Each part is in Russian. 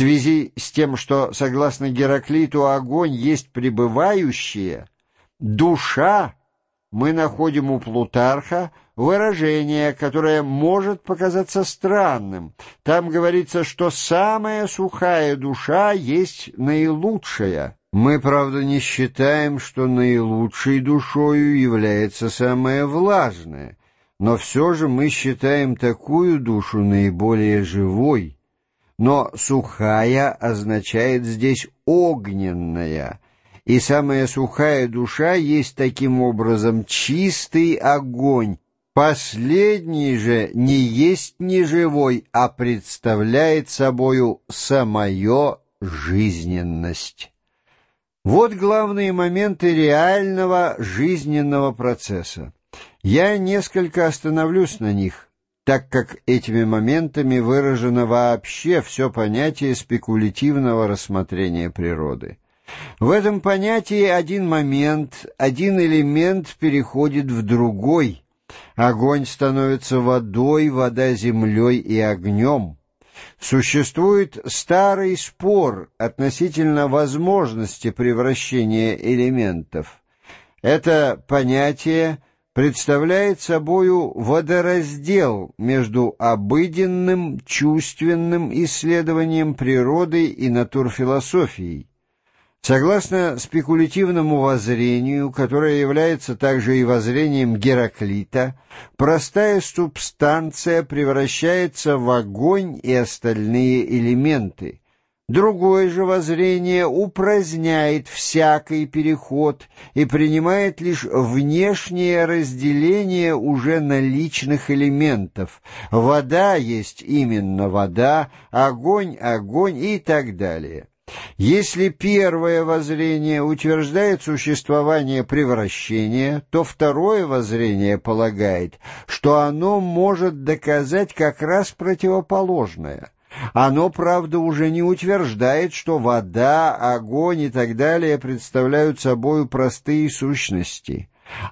связи с тем, что, согласно Гераклиту, огонь есть пребывающее, душа, мы находим у Плутарха выражение, которое может показаться странным. Там говорится, что самая сухая душа есть наилучшая. Мы, правда, не считаем, что наилучшей душою является самая влажная, но все же мы считаем такую душу наиболее живой. Но «сухая» означает здесь «огненная», и самая сухая душа есть таким образом чистый огонь. Последний же не есть не живой, а представляет собою самое жизненность. Вот главные моменты реального жизненного процесса. Я несколько остановлюсь на них, так как этими моментами выражено вообще все понятие спекулятивного рассмотрения природы. В этом понятии один момент, один элемент переходит в другой. Огонь становится водой, вода землей и огнем. Существует старый спор относительно возможности превращения элементов. Это понятие представляет собою водораздел между обыденным чувственным исследованием природы и натурфилософией. Согласно спекулятивному воззрению, которое является также и воззрением Гераклита, простая субстанция превращается в огонь и остальные элементы. Другое же воззрение упраздняет всякий переход и принимает лишь внешнее разделение уже наличных элементов. Вода есть именно вода, огонь — огонь и так далее. Если первое воззрение утверждает существование превращения, то второе воззрение полагает, что оно может доказать как раз противоположное. Оно, правда, уже не утверждает, что вода, огонь и так далее представляют собою простые сущности,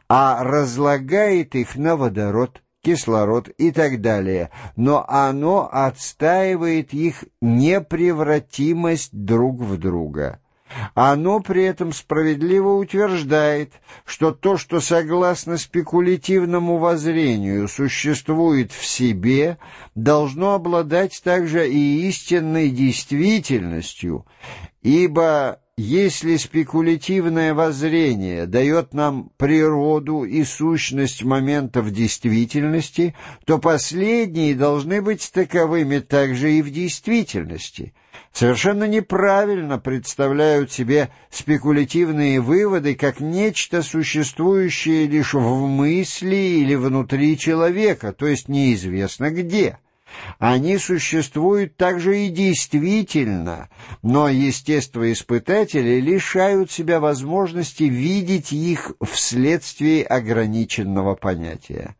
а разлагает их на водород, кислород и так далее, но оно отстаивает их непревратимость друг в друга. Оно при этом справедливо утверждает, что то, что согласно спекулятивному воззрению существует в себе, должно обладать также и истинной действительностью, ибо если спекулятивное воззрение дает нам природу и сущность моментов действительности, то последние должны быть таковыми также и в действительности. Совершенно неправильно представляют себе спекулятивные выводы как нечто существующее лишь в мысли или внутри человека, то есть неизвестно где. Они существуют также и действительно, но естествоиспытатели лишают себя возможности видеть их вследствие ограниченного понятия.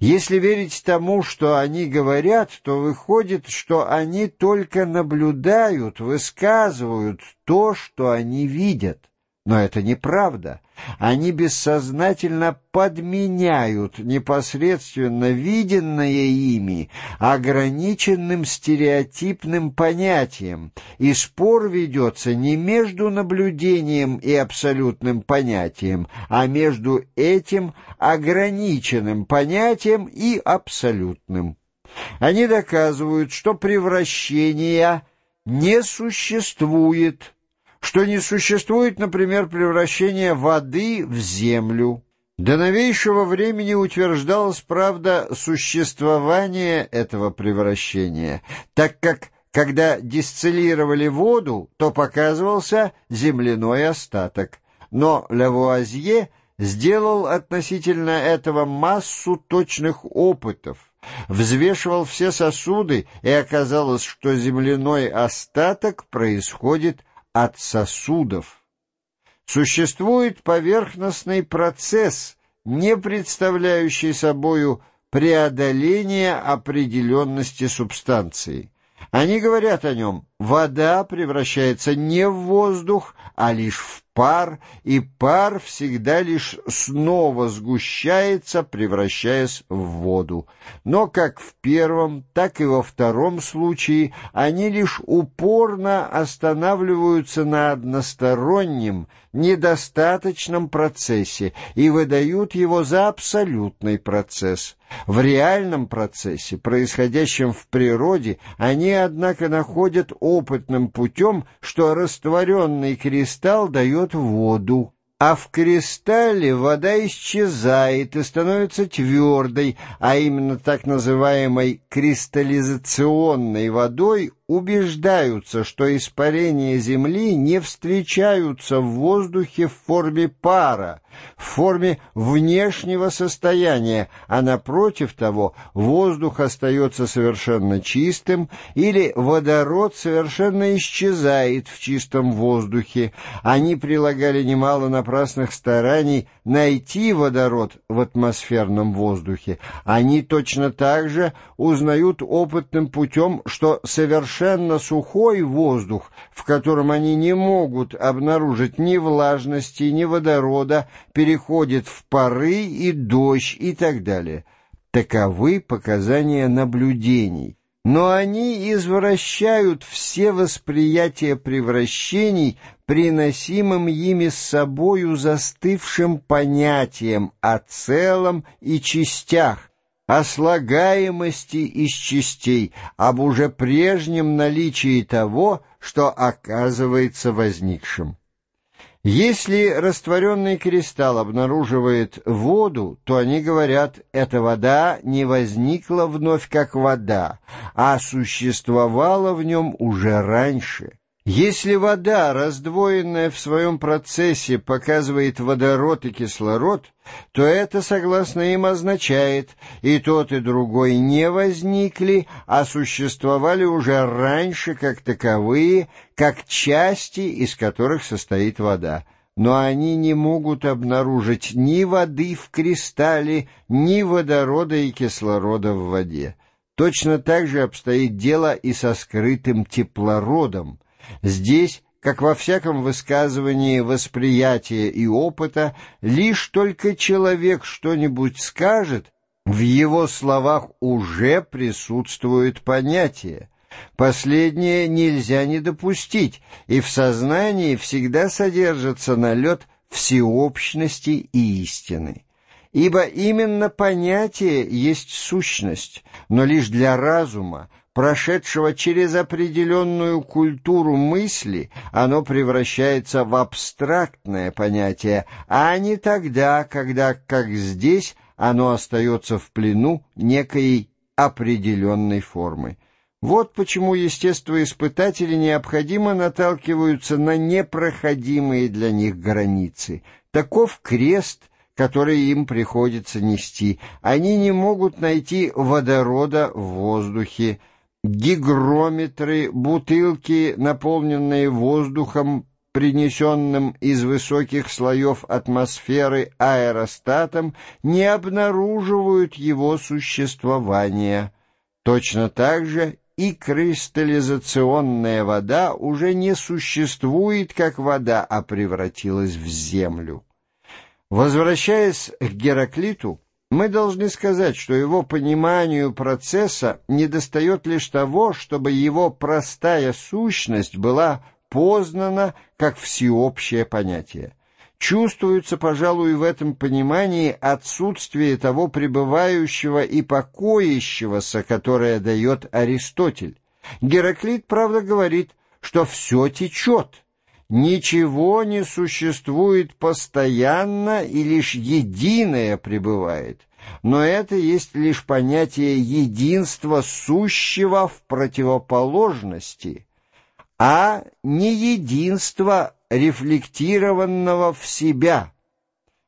Если верить тому, что они говорят, то выходит, что они только наблюдают, высказывают то, что они видят. Но это неправда. Они бессознательно подменяют непосредственно виденное ими ограниченным стереотипным понятием, и спор ведется не между наблюдением и абсолютным понятием, а между этим ограниченным понятием и абсолютным. Они доказывают, что превращения не существует, что не существует, например, превращения воды в землю. До новейшего времени утверждалось, правда, существование этого превращения, так как, когда дистиллировали воду, то показывался земляной остаток. Но Лавуазье сделал относительно этого массу точных опытов, взвешивал все сосуды, и оказалось, что земляной остаток происходит от сосудов. Существует поверхностный процесс, не представляющий собою преодоление определенности субстанции. Они говорят о нем, вода превращается не в воздух, а лишь в пар, и пар всегда лишь снова сгущается, превращаясь в воду. Но как в первом, так и во втором случае они лишь упорно останавливаются на одностороннем, недостаточном процессе и выдают его за абсолютный процесс. В реальном процессе, происходящем в природе, они, однако, находят опытным путем, что растворенный кристалл дает воду, а в кристалле вода исчезает и становится твердой, а именно так называемой кристаллизационной водой убеждаются, что испарения Земли не встречаются в воздухе в форме пара, в форме внешнего состояния, а напротив того воздух остается совершенно чистым или водород совершенно исчезает в чистом воздухе. Они прилагали немало напрасных стараний найти водород в атмосферном воздухе. Они точно так же узнают опытным путем, что совершенно совершенно сухой воздух, в котором они не могут обнаружить ни влажности, ни водорода, переходит в пары и дождь и так далее. Таковы показания наблюдений. Но они извращают все восприятия превращений, приносимым ими с собою застывшим понятием о целом и частях, о слагаемости из частей, об уже прежнем наличии того, что оказывается возникшим. Если растворенный кристалл обнаруживает воду, то они говорят, эта вода не возникла вновь как вода, а существовала в нем уже раньше. Если вода, раздвоенная в своем процессе, показывает водород и кислород, то это, согласно им, означает, и тот, и другой не возникли, а существовали уже раньше как таковые, как части, из которых состоит вода. Но они не могут обнаружить ни воды в кристалле, ни водорода и кислорода в воде. Точно так же обстоит дело и со скрытым теплородом, Здесь, как во всяком высказывании восприятия и опыта, лишь только человек что-нибудь скажет, в его словах уже присутствует понятие. Последнее нельзя не допустить, и в сознании всегда содержится налет всеобщности и истины. Ибо именно понятие есть сущность, но лишь для разума, прошедшего через определенную культуру мысли, оно превращается в абстрактное понятие, а не тогда, когда, как здесь, оно остается в плену некой определенной формы. Вот почему естествоиспытатели необходимо наталкиваются на непроходимые для них границы. Таков крест, который им приходится нести. Они не могут найти водорода в воздухе, гигрометры, бутылки, наполненные воздухом, принесенным из высоких слоев атмосферы аэростатом, не обнаруживают его существования. Точно так же и кристаллизационная вода уже не существует как вода, а превратилась в землю. Возвращаясь к Гераклиту, мы должны сказать, что его пониманию процесса недостает лишь того, чтобы его простая сущность была познана как всеобщее понятие. Чувствуется, пожалуй, в этом понимании отсутствие того пребывающего и покоящегося, которое дает Аристотель. Гераклит, правда, говорит, что все течет, Ничего не существует постоянно и лишь единое пребывает, но это есть лишь понятие единства сущего в противоположности, а не единства рефлектированного в себя.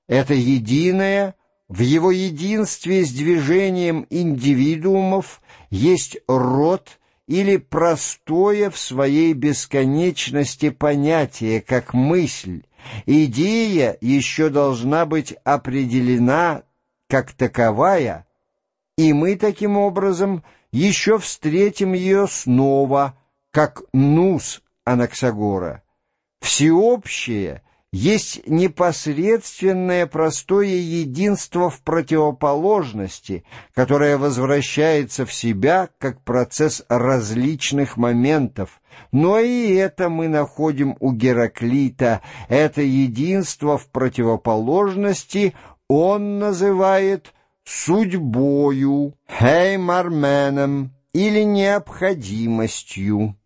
Это единое в его единстве с движением индивидуумов есть род или простое в своей бесконечности понятие, как мысль. Идея еще должна быть определена как таковая, и мы таким образом еще встретим ее снова, как нус Анаксагора. Всеобщее есть непосредственное простое единство в противоположности, которое возвращается в себя как процесс различных моментов. Но и это мы находим у Гераклита. Это единство в противоположности он называет судьбою, хеймарменом или необходимостью.